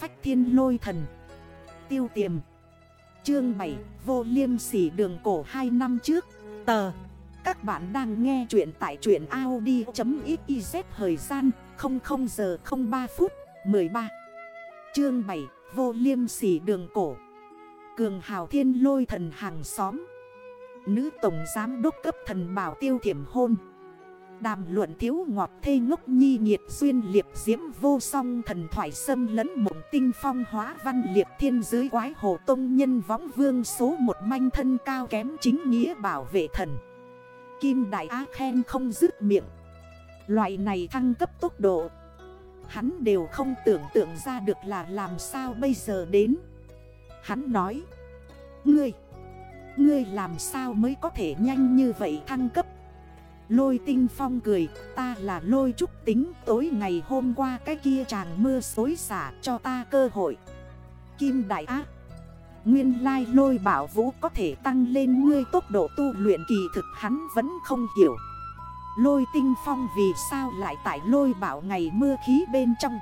phách thiên lôi thần. Tiêu tiềm. Chương 7 Vô liêm sỉ đường cổ 2 năm trước. Tờ. Các bạn đang nghe chuyện tại chuyện Audi.xyz Thời gian 00 giờ 03 phút 13 Chương 7 Vô liêm sỉ đường cổ. Cường hào thiên lôi thần hàng xóm. Nữ tổng giám đốc cấp thần bảo tiêu thiểm hôn. Đàm luận thiếu ngọt thê ngốc nhi nhiệt duyên liệp diễm vô song thần thoại sâm lẫn mộng tinh phong hóa văn liệp thiên dưới quái hồ tông nhân võng vương số một manh thân cao kém chính nghĩa bảo vệ thần. Kim Đại Á khen không dứt miệng. Loại này thăng cấp tốc độ. Hắn đều không tưởng tượng ra được là làm sao bây giờ đến. Hắn nói. Ngươi. Ngươi làm sao mới có thể nhanh như vậy thăng cấp Lôi tinh phong cười, Ta là lôi trúc tính, Tối ngày hôm qua cái kia chàng mưa xối xả cho ta cơ hội. Kim đại ác Nguyên lai lôi bảo vũ có thể tăng lên ngươi tốc độ tu luyện kỳ thực hắn vẫn không hiểu. Lôi tinh phong vì sao lại tại lôi bảo ngày mưa khí bên trong?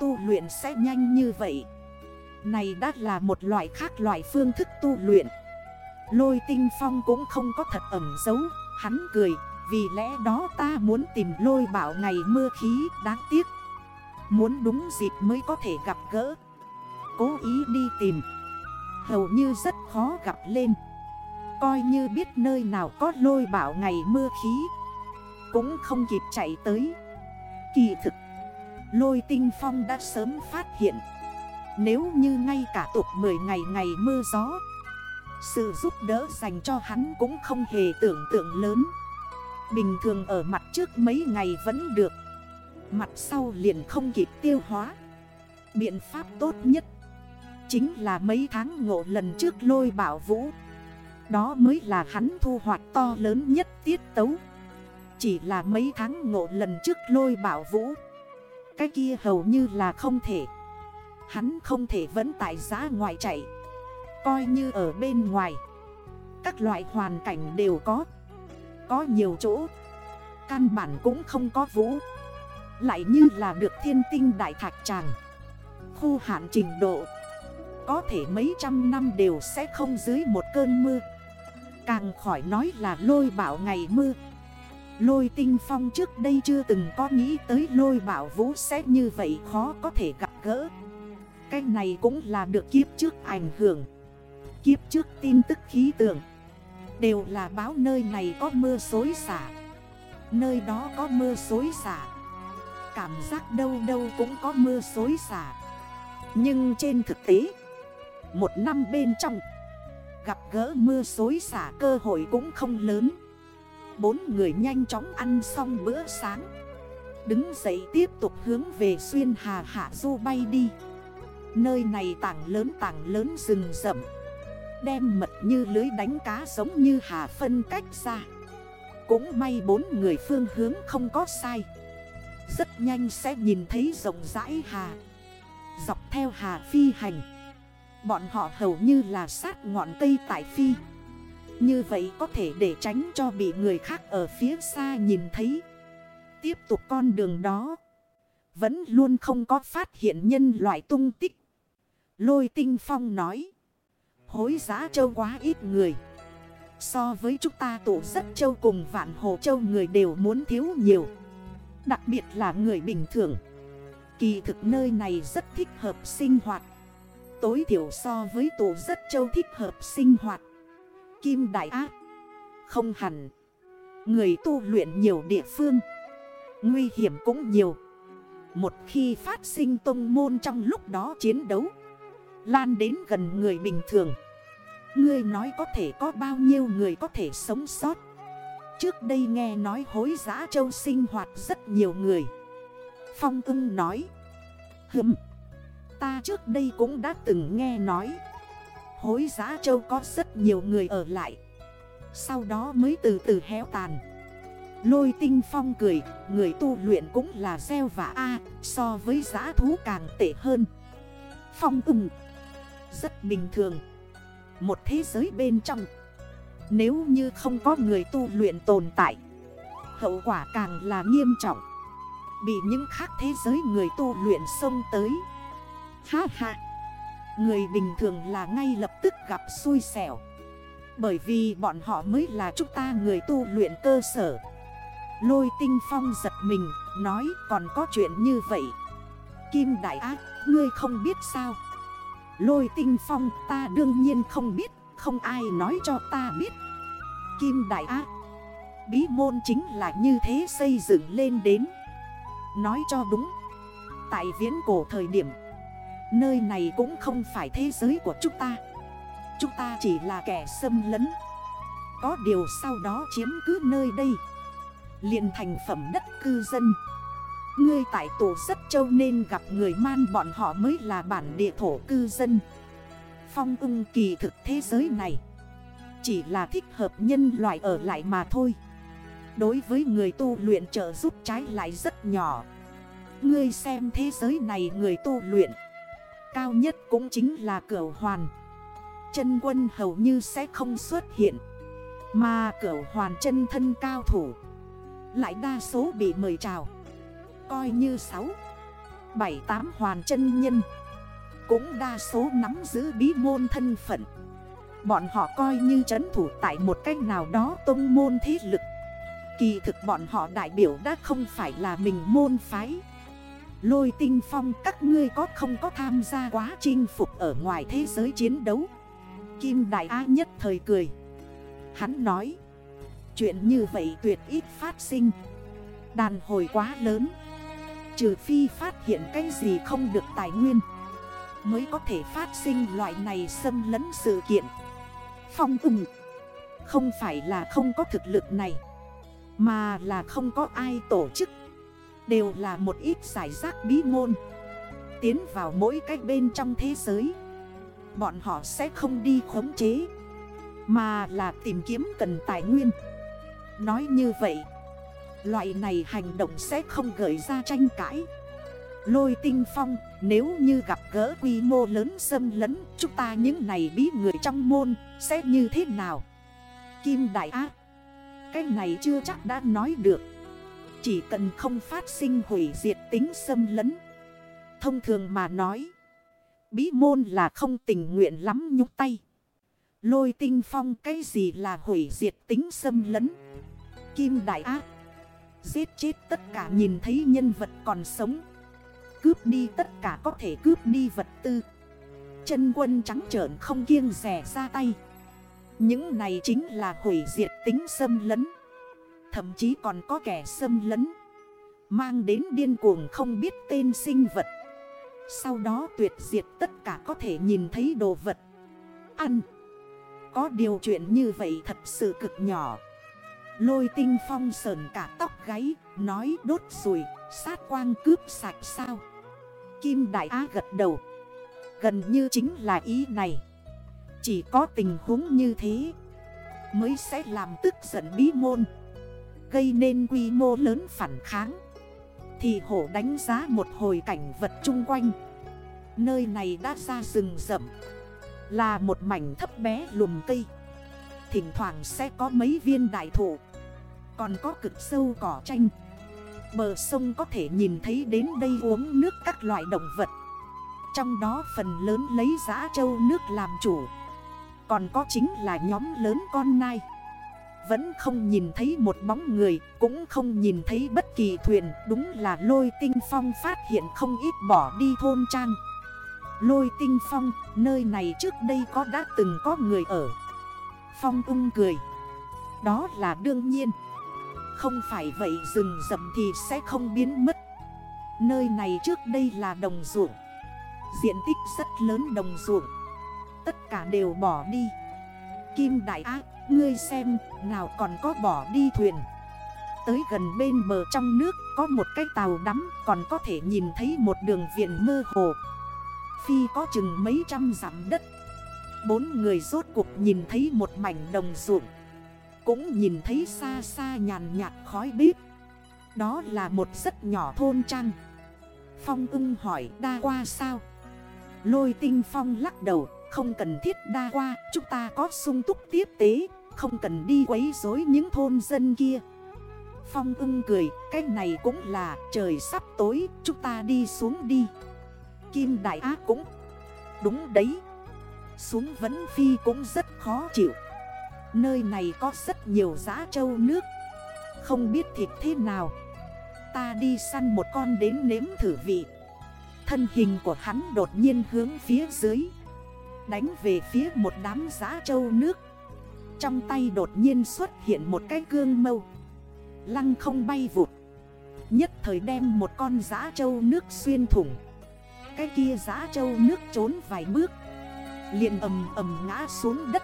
Tu luyện sẽ nhanh như vậy? Này đã là một loại khác loại phương thức tu luyện. Lôi tinh phong cũng không có thật ẩm dấu, Hắn cười vì lẽ đó ta muốn tìm lôi bảo ngày mưa khí, đáng tiếc. Muốn đúng dịp mới có thể gặp gỡ. Cố ý đi tìm. Hầu như rất khó gặp lên. Coi như biết nơi nào có lôi bảo ngày mưa khí. Cũng không kịp chạy tới. Kỳ thực, Lôi tinh phong đã sớm phát hiện. Nếu như ngay cả tục 10 ngày ngày mưa gió, Sự giúp đỡ dành cho hắn cũng không hề tưởng tượng lớn. Bình thường ở mặt trước mấy ngày vẫn được. Mặt sau liền không kịp tiêu hóa. Biện pháp tốt nhất Chính là mấy tháng ngộ lần trước lôi bảo vũ. Đó mới là hắn thu hoạch to lớn nhất tiết tấu. Chỉ là mấy tháng ngộ lần trước lôi bảo vũ. Cái kia hầu như là không thể. Hắn không thể vẫn tại giá ngoài chạy. Coi như ở bên ngoài. Các loại hoàn cảnh đều có có nhiều chỗ. Căn bản cũng không có vũ. Lại như là được thiên tinh đại thạch tràng. Khu hạn trình độ. Có thể mấy trăm năm đều sẽ không dưới một cơn mưa. Càng khỏi nói là lôi bảo ngày mưa. Lôi tinh phong trước đây chưa từng có nghĩ tới lôi bảo vũ sẽ như vậy khó có thể gặp gỡ. Cái này cũng là được kiếp trước ảnh hưởng. Kiếp trước tin tức khí tượng. Đều là báo nơi này có mưa xối xả. Nơi đó có mưa xối xả. Cảm giác đâu đâu cũng có mưa xối xả. Nhưng trên thực tế, Một năm bên trong, Gặp gỡ mưa xối xả cơ hội cũng không lớn. Bốn người nhanh chóng ăn xong bữa sáng, Đứng dậy tiếp tục hướng về xuyên hà hạ du bay đi. Nơi này tảng lớn tảng lớn rừng rậm. Đem mật như lưới đánh cá giống như hà phân cách ra. Cũng may bốn người phương hướng không có sai. Rất nhanh sẽ nhìn thấy rộng rãi hà. Dọc theo hà phi hành, Bọn họ hầu như là sát ngọn cây tại phi. Như vậy có thể để tránh cho bị người khác ở phía xa nhìn thấy. Tiếp tục con đường đó, Vẫn luôn không có phát hiện nhân loại tung tích. Lôi tinh phong nói hối giá châu quá ít người. So với chúng ta tổ rất châu cùng vạn hồ châu người đều muốn thiếu nhiều. Đặc biệt là người bình thường. Kỳ thực nơi này rất thích hợp sinh hoạt. Tối thiểu so với tổ rất châu thích hợp sinh hoạt. Kim Đại Ác Không hẳn. Người tu luyện nhiều địa phương. Nguy hiểm cũng nhiều. Một khi phát sinh tông môn trong lúc đó chiến đấu, Lan đến gần người bình thường. Ngươi nói có thể có bao nhiêu người có thể sống sót? Trước đây nghe nói hối giã châu sinh hoạt rất nhiều người. Phong ưng nói, Hừm, Ta trước đây cũng đã từng nghe nói, Hối giã châu có rất nhiều người ở lại. Sau đó mới từ từ héo tàn. Lôi tinh phong cười, Người tu luyện cũng là gieo và A, So với giã thú càng tệ hơn. Phong ưng, Rất bình thường một thế giới bên trong. Nếu như không có người tu luyện tồn tại, Hậu quả càng là nghiêm trọng. Bị những khác thế giới người tu luyện xông tới. Ha ha! Người bình thường là ngay lập tức gặp xui xẻo. Bởi vì bọn họ mới là chúng ta người tu luyện cơ sở. Lôi tinh phong giật mình, Nói, còn có chuyện như vậy. Kim Đại Ác Ngươi không biết sao? Lôi tinh phong, ta đương nhiên không biết, Không ai nói cho ta biết. Kim Đại Ác Bí môn chính là như thế xây dựng lên đến. Nói cho đúng, Tại viễn cổ thời điểm, Nơi này cũng không phải thế giới của chúng ta. Chúng ta chỉ là kẻ xâm lấn. Có điều sau đó chiếm cứ nơi đây, liền thành phẩm đất cư dân. Ngươi tại tổ rất châu nên gặp người man bọn họ mới là bản địa thổ cư dân. Phong ưng kỳ thực thế giới này. Chỉ là thích hợp nhân loại ở lại mà thôi. Đối với người tu luyện trợ giúp trái lại rất nhỏ. Ngươi xem thế giới này người tu luyện. Cao nhất cũng chính là cửa hoàn. Chân quân hầu như sẽ không xuất hiện. Mà cửa hoàn chân thân cao thủ. Lại đa số bị mời chào. Coi như 6 7, 8 hoàn chân nhân. Cũng đa số nắm giữ bí môn thân phận. Bọn họ coi như trấn thủ tại một cách nào đó tông môn thế lực. Kỳ thực bọn họ đại biểu đã không phải là mình môn phái. Lôi tinh phong các ngươi có không có tham gia quá chinh phục ở ngoài thế giới chiến đấu? Kim Đại Á nhất thời cười. Hắn nói Chuyện như vậy tuyệt ít phát sinh. Đàn hồi quá lớn. Trừ phi phát hiện cái gì không được tài nguyên, Mới có thể phát sinh loại này xâm lấn sự kiện. Phong ưng, Không phải là không có thực lực này, Mà là không có ai tổ chức, Đều là một ít giải rác bí môn Tiến vào mỗi cách bên trong thế giới, Bọn họ sẽ không đi khống chế, Mà là tìm kiếm cần tài nguyên. Nói như vậy Loại này hành động sẽ không gợi ra tranh cãi. Lôi tinh phong, Nếu như gặp gỡ quy mô lớn xâm lấn, Chúng ta những này bí người trong môn, Sẽ như thế nào? Kim Đại Á, Cái này chưa chắc đã nói được. Chỉ cần không phát sinh hủy diệt tính xâm lấn. Thông thường mà nói, Bí môn là không tình nguyện lắm nhúc tay. Lôi tinh phong, cái gì là hủy diệt tính xâm lấn? Kim Đại Á Giết chết tất cả nhìn thấy nhân vật còn sống. Cướp đi tất cả có thể cướp đi vật tư. Chân quân trắng trợn không kiêng rẻ ra tay. Những này chính là hủy diệt tính xâm lấn. Thậm chí còn có kẻ xâm lấn. Mang đến điên cuồng không biết tên sinh vật. Sau đó tuyệt diệt tất cả có thể nhìn thấy đồ vật. Ăn. Có điều chuyện như vậy thật sự cực nhỏ. Lôi tinh phong sờn cả tóc gáy, Nói đốt rồi Sát quang cướp sạch sao? Kim Đại Á gật đầu. Gần như chính là ý này. Chỉ có tình huống như thế, Mới sẽ làm tức giận bí môn, Gây nên quy mô lớn phản kháng. Thì hổ đánh giá một hồi cảnh vật chung quanh. Nơi này đã ra rừng rậm, Là một mảnh thấp bé lùm cây. Thỉnh thoảng sẽ có mấy viên đại thụ. Còn có cực sâu cỏ tranh Bờ sông có thể nhìn thấy đến đây uống nước các loại động vật. Trong đó phần lớn lấy giã châu nước làm chủ. Còn có chính là nhóm lớn con nai. Vẫn không nhìn thấy một bóng người, Cũng không nhìn thấy bất kỳ thuyền. Đúng là lôi tinh phong phát hiện không ít bỏ đi thôn trang. Lôi tinh phong, Nơi này trước đây có đã từng có người ở. Phong ung cười. Đó là đương nhiên. Không phải vậy rừng rậm thì sẽ không biến mất. Nơi này trước đây là đồng ruộng. Diện tích rất lớn đồng ruộng. Tất cả đều bỏ đi. Kim Đại Ác, ngươi xem, nào còn có bỏ đi thuyền. Tới gần bên bờ trong nước có một cái tàu đắm Còn có thể nhìn thấy một đường viện mơ hồ. Phi có chừng mấy trăm dặm đất. Bốn người rốt cuộc nhìn thấy một mảnh đồng ruộng. Cũng nhìn thấy xa xa nhàn nhạt khói bếp. Đó là một rất nhỏ thôn trang. Phong ưng hỏi, đa qua sao? Lôi tinh phong lắc đầu, Không cần thiết đa qua, Chúng ta có sung túc tiếp tế, Không cần đi quấy rối những thôn dân kia. Phong ưng cười, Cái này cũng là, trời sắp tối, Chúng ta đi xuống đi. Kim Đại Á cũng, Đúng đấy. Xuống vấn phi cũng rất khó chịu. Nơi này có rất nhiều giá trâu nước. Không biết thịt thế nào. Ta đi săn một con đến nếm thử vị. Thân hình của hắn đột nhiên hướng phía dưới. Đánh về phía một đám giá trâu nước. Trong tay đột nhiên xuất hiện một cái gương mâu. Lăng không bay vụt. Nhất thời đem một con giã trâu nước xuyên thủng. Cái kia giã trâu nước trốn vài bước. Liền ầm ầm ngã xuống đất.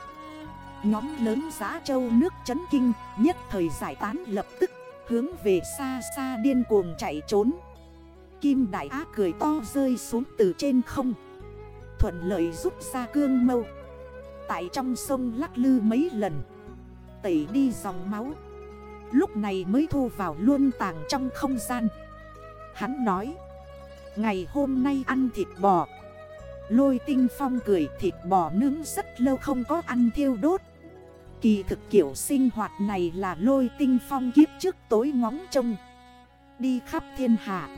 Nhóm lớn giã trâu nước chấn kinh, Nhất thời giải tán lập tức, Hướng về xa xa điên cuồng chạy trốn. Kim Đại Á cười to rơi xuống từ trên không. Thuận lợi rút ra cương mâu. Tại trong sông lắc lư mấy lần. Tẩy đi dòng máu. Lúc này mới thu vào luôn tàng trong không gian. Hắn nói, Ngày hôm nay ăn thịt bò. Lôi tinh phong cười, thịt bò nướng rất lâu không có ăn thiêu đốt. Kỳ thực kiểu sinh hoạt này là lôi tinh phong kiếp trước tối ngóng trông. Đi khắp thiên hạ,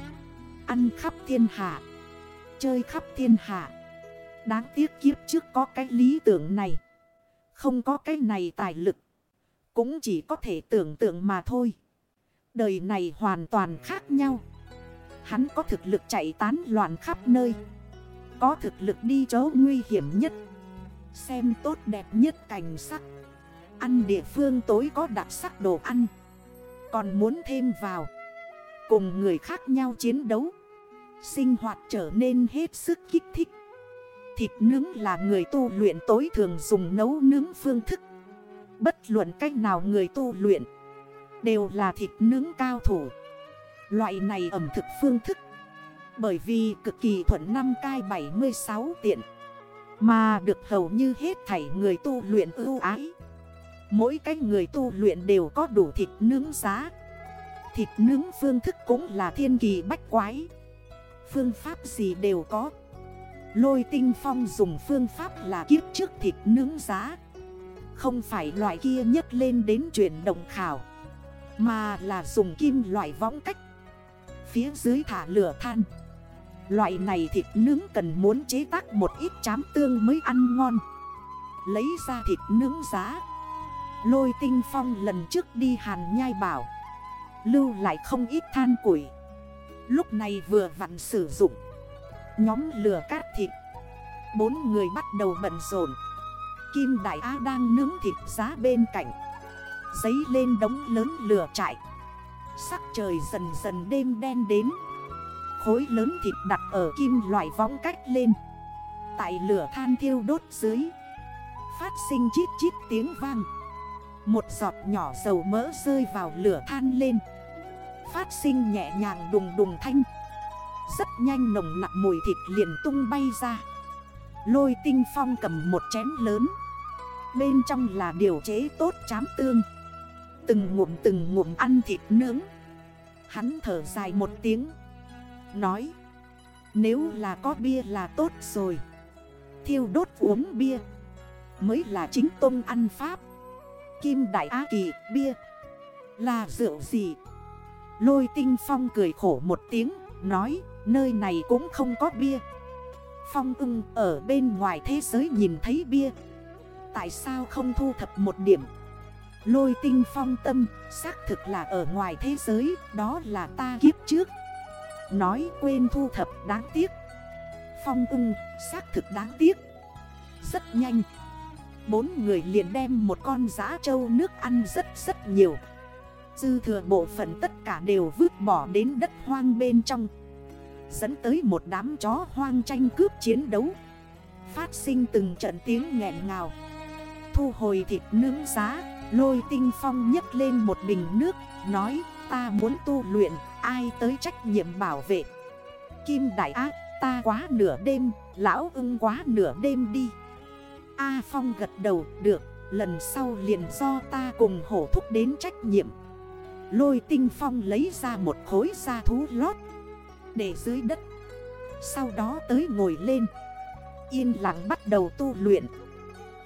Ăn khắp thiên hạ, Chơi khắp thiên hạ. Đáng tiếc kiếp trước có cái lý tưởng này, Không có cái này tài lực. Cũng chỉ có thể tưởng tượng mà thôi. Đời này hoàn toàn khác nhau. Hắn có thực lực chạy tán loạn khắp nơi. Có thực lực đi chỗ nguy hiểm nhất. Xem tốt đẹp nhất cảnh sắc. Ăn địa phương tối có đặc sắc đồ ăn. Còn muốn thêm vào. Cùng người khác nhau chiến đấu. Sinh hoạt trở nên hết sức kích thích. Thịt nướng là người tu luyện tối thường dùng nấu nướng phương thức. Bất luận cách nào người tu luyện, Đều là thịt nướng cao thủ. Loại này ẩm thực phương thức, Bởi vì cực kỳ thuận năm cai 76 tiện, Mà được hầu như hết thảy người tu luyện ưu ái. Mỗi cái người tu luyện đều có đủ thịt nướng giá. Thịt nướng phương thức cũng là thiên kỳ bách quái. Phương pháp gì đều có. Lôi tinh phong dùng phương pháp là kiếp trước thịt nướng giá. Không phải loại kia nhất lên đến chuyển động khảo, Mà là dùng kim loại võng cách. Phía dưới thả lửa than. Loại này thịt nướng cần muốn chế tác một ít chám tương mới ăn ngon. Lấy ra thịt nướng giá. Lôi tinh phong lần trước đi hàn nhai bảo, Lưu lại không ít than củi. Lúc này vừa vặn sử dụng. Nhóm lửa cát thịt. Bốn người bắt đầu bận rộn. Kim Đại Á đang nướng thịt giá bên cạnh. Giấy lên đống lớn lửa chạy Sắc trời dần dần đêm đen đến. Khối lớn thịt đặt ở kim loại võng cách lên. Tại lửa than thiêu đốt dưới, Phát sinh chít chít tiếng vang. Một giọt nhỏ dầu mỡ rơi vào lửa than lên. Phát sinh nhẹ nhàng đùng đùng thanh. Rất nhanh nồng nặng mùi thịt liền tung bay ra. Lôi tinh phong cầm một chén lớn. Bên trong là điều chế tốt chám tương. Từng ngụm từng ngụm ăn thịt nướng. Hắn thở dài một tiếng. Nói, Nếu là có bia là tốt rồi. Thiêu đốt uống bia Mới là chính tôn ăn pháp. Kim Đại Á Kỳ, bia. Là rượu gì? Lôi tinh phong cười khổ một tiếng, Nói, nơi này cũng không có bia. Phong ưng ở bên ngoài thế giới nhìn thấy bia. Tại sao không thu thập một điểm? Lôi tinh phong tâm, Xác thực là ở ngoài thế giới, Đó là ta kiếp trước. Nói quên thu thập đáng tiếc. Phong ưng, xác thực đáng tiếc. Rất nhanh Bốn người liền đem một con giã trâu nước ăn rất rất nhiều. Dư thừa bộ phận tất cả đều vứt bỏ đến đất hoang bên trong. Dẫn tới một đám chó hoang tranh cướp chiến đấu. Phát sinh từng trận tiếng nghẹn ngào. Thu hồi thịt nướng giá, Lôi tinh phong nhấc lên một bình nước, Nói, ta muốn tu luyện, Ai tới trách nhiệm bảo vệ? Kim đại ác, ta quá nửa đêm, Lão ưng quá nửa đêm đi. A Phong gật đầu, được, Lần sau liền do ta cùng hổ thúc đến trách nhiệm. Lôi tinh phong lấy ra một khối da thú lót Để dưới đất, Sau đó tới ngồi lên. Yên lặng bắt đầu tu luyện.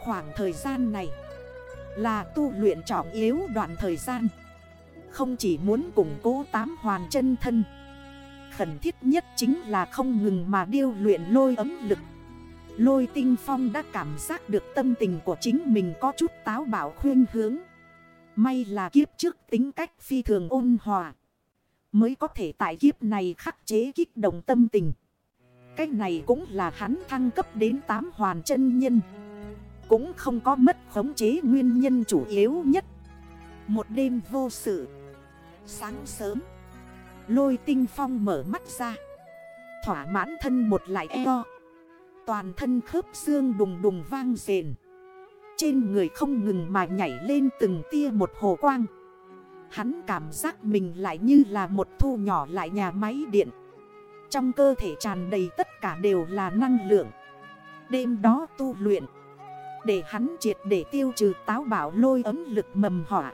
Khoảng thời gian này Là tu luyện trọng yếu đoạn thời gian. Không chỉ muốn củng cố tám hoàn chân thân, khẩn thiết nhất chính là không ngừng mà điêu luyện lôi ấm lực. Lôi tinh phong đã cảm giác được tâm tình của chính mình có chút táo bảo khuyên hướng. May là kiếp trước tính cách phi thường ôn hòa, Mới có thể tại kiếp này khắc chế kích động tâm tình. Cách này cũng là hắn thăng cấp đến 8 hoàn chân nhân, Cũng không có mất khống chế nguyên nhân chủ yếu nhất. Một đêm vô sự, Sáng sớm, Lôi tinh phong mở mắt ra, Thỏa mãn thân một lại eo Toàn thân khớp xương đùng đùng vang rền. Trên người không ngừng mà nhảy lên từng tia một hồ quang. Hắn cảm giác mình lại như là một thu nhỏ lại nhà máy điện. Trong cơ thể tràn đầy tất cả đều là năng lượng. Đêm đó tu luyện, Để hắn triệt để tiêu trừ táo bảo lôi ấm lực mầm họa.